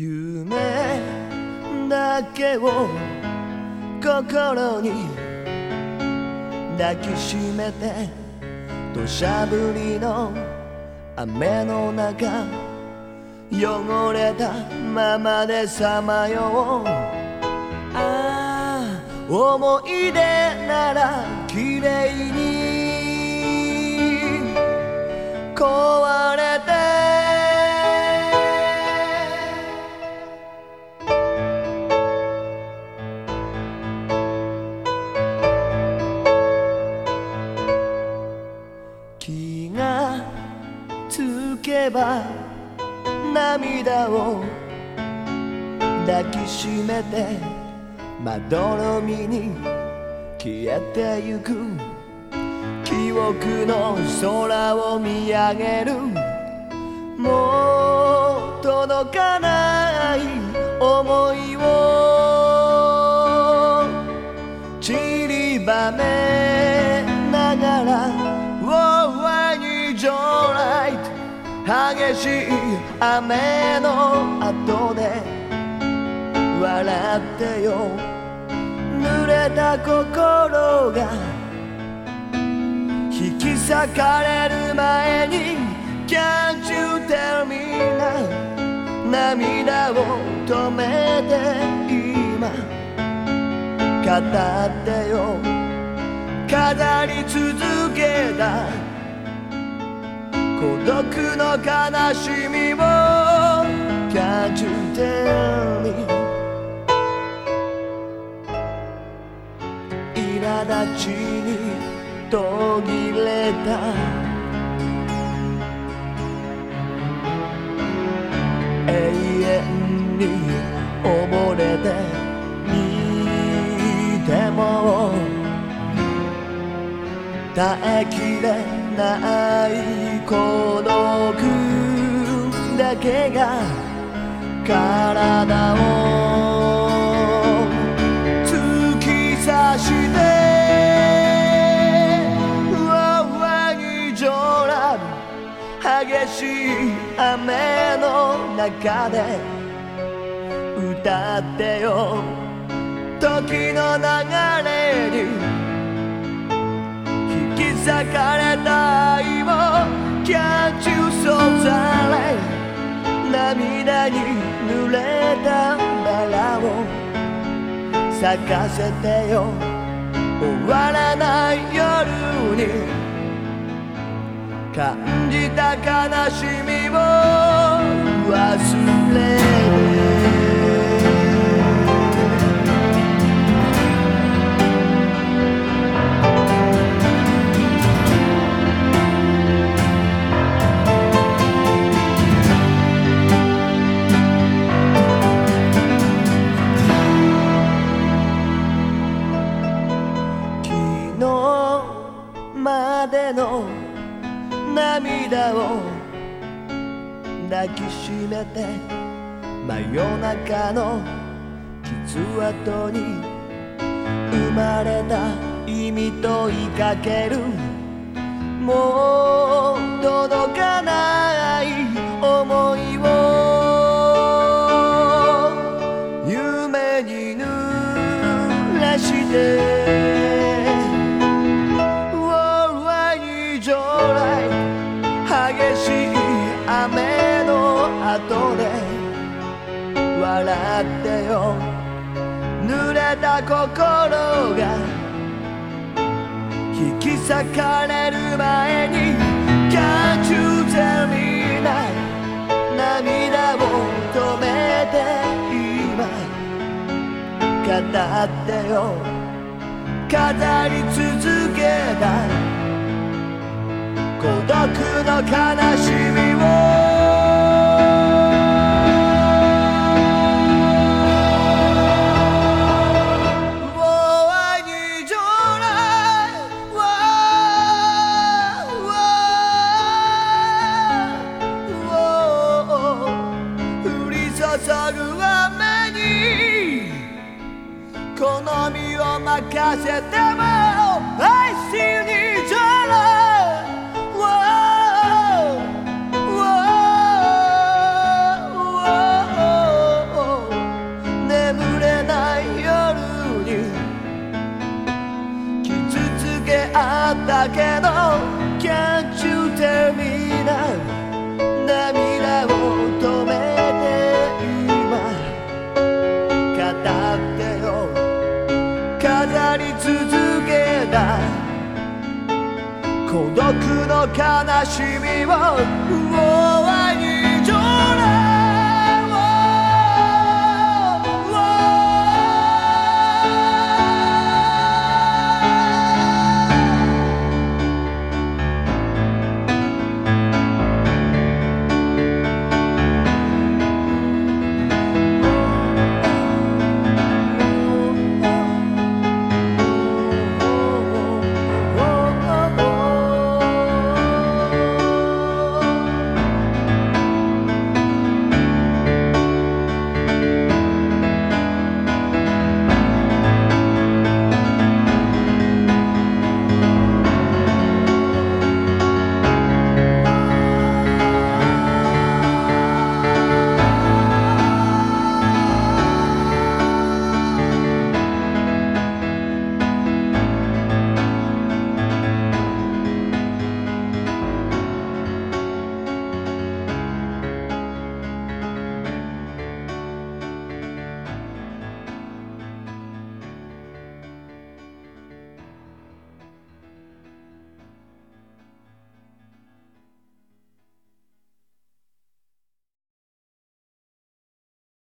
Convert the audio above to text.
夢だけを心に抱きしめて土砂降りの雨の中汚れたままでさまようああ思い出なら綺麗に気がつけば涙を抱きしめてまどろみに消えてゆく記憶の空を見上げるもう届かない想いをしい雨の後で笑ってよ。濡れた心が引き裂かれる前に Can't you tell me now 涙を止めて今。語ってよ。飾り続けた。孤独の悲しみを Can't you tell me? 苛立ちに途切れた。永遠に溺れていても耐えきれない孤独だけが体を突き刺して上に上乱激しい雨の中で歌ってよ時の流れ裂かれた愛を Can't you so sorry 涙に濡れたバラを咲かせてよ終わらない夜に感じた悲しみをでの涙を抱きしめて真夜中の傷跡に生まれた意味問いかけるもう届かない想いを夢に濡らして「笑ってよ。濡れた心が引き裂かれる前に Can't you tell me now 涙を止めて今語ってよ。語り続けた孤独の悲しみ任せても愛しにじゃな眠れない夜に傷つけあったけど Can't you tell me 続けた。孤独の悲しみを